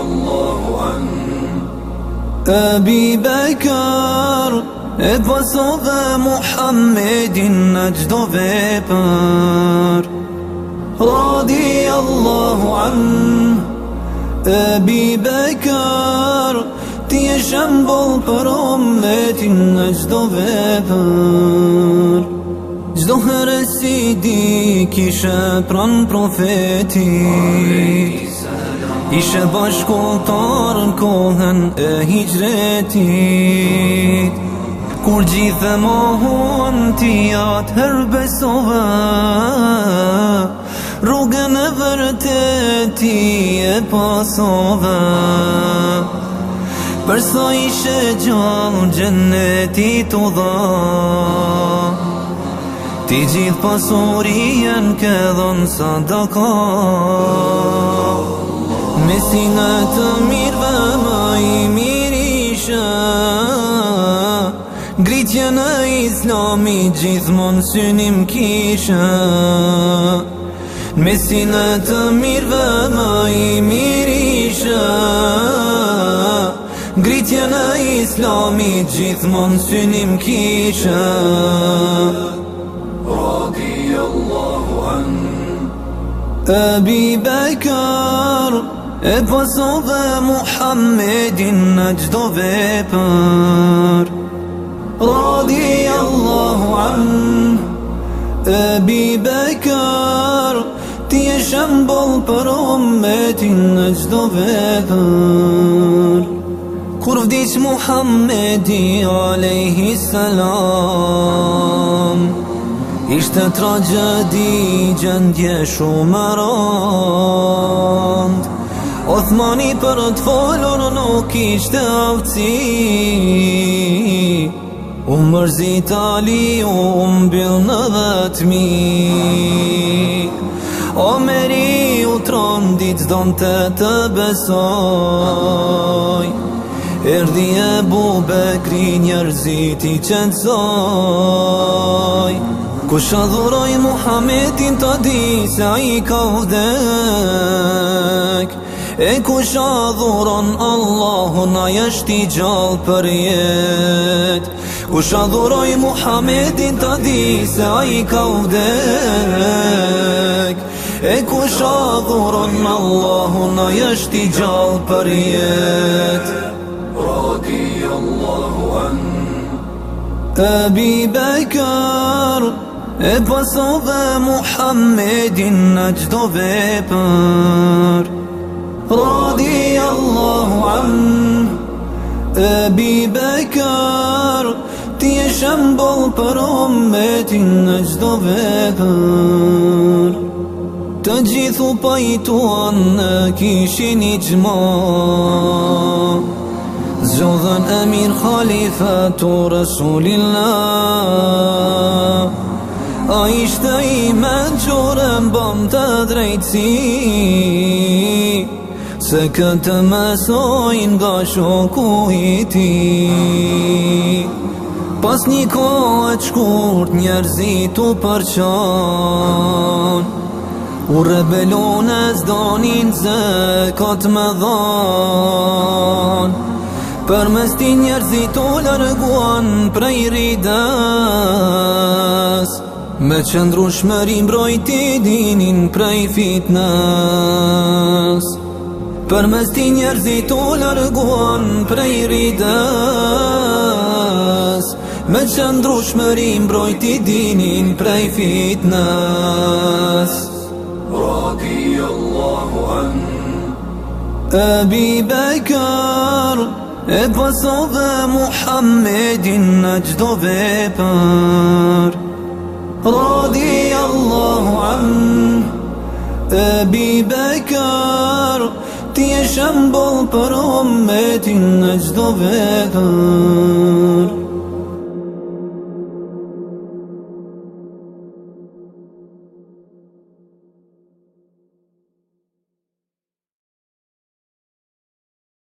الله أن أبي بكر إدوسوغ محمد نجد بيبر رضي الله عن أبي بكر تي جنبو النجد نجد بيبر زهر السيدي كشاب رن بروفيتي عليه Ishe bashkotarën kohën e hijretit Kur gjithë më huën ti atë herbesove Rrugën e ti e pasove Përsa ishe gjallë gjenneti të dha Ti gjithë pasurien këdhën sa dakar Me si nga të mirë dhe ma i mirë Gritja në islami gjithmon synim kisha Me si nga të mirë dhe ma i mirë Gritja në islami gjithmon synim kisha Radiallahu an Abi Bakar Abi Bakar Edh paso dhe Muhammedin në gjdo vepër Radiallahu an Ebi Bekër Ti e shembol për ometin në gjdo vepër Kur vdic Muhammedi aleyhi salam Ishte tragedi gjendje shumë rëndë Othmani për të folur nuk ishte avci U mërzit Ali, u mbil në dhëtmi O meri u tron ditë don të të besoj Erdi e bube kri njerëzit i qenësoj Kusha dhuroj Muhammedin të di se a i ka vdek E kusha dhuron Allahun aja shti gjallë për jet Muhammedin të di se a i ka vdek E kusha dhuron Allahun aja shti gjallë për an Ebi Bekar E pasove Muhammedin në gjdo vepër radiyallahu an abi bakr ti shembull për ummetin në çdo vepër të gjithu pajtuan po në kishin i gjma Zodhen emir khalifa të Rasulillah A ishte i me gjurën bëm të drejtësi Se këtë mësojnë nga shoku i ti Pas një kohë të shkurt njerëzit u përqon U e zdonin se këtë më dhon Për mësti njerëzit u lërguan prej rides Me qëndru shmëri mbrojti dinin prej fitness Për mës ti njerëzit u lërguan prej rides Me qëndru shmërim brojti dinin prej fitnas Radi Allahu An Ebi Bekar E paso dhe Muhammedin në gjdo vepar Radi Allahu An Ebi Bekar ti e shëmbull për ometin në gjdo vetër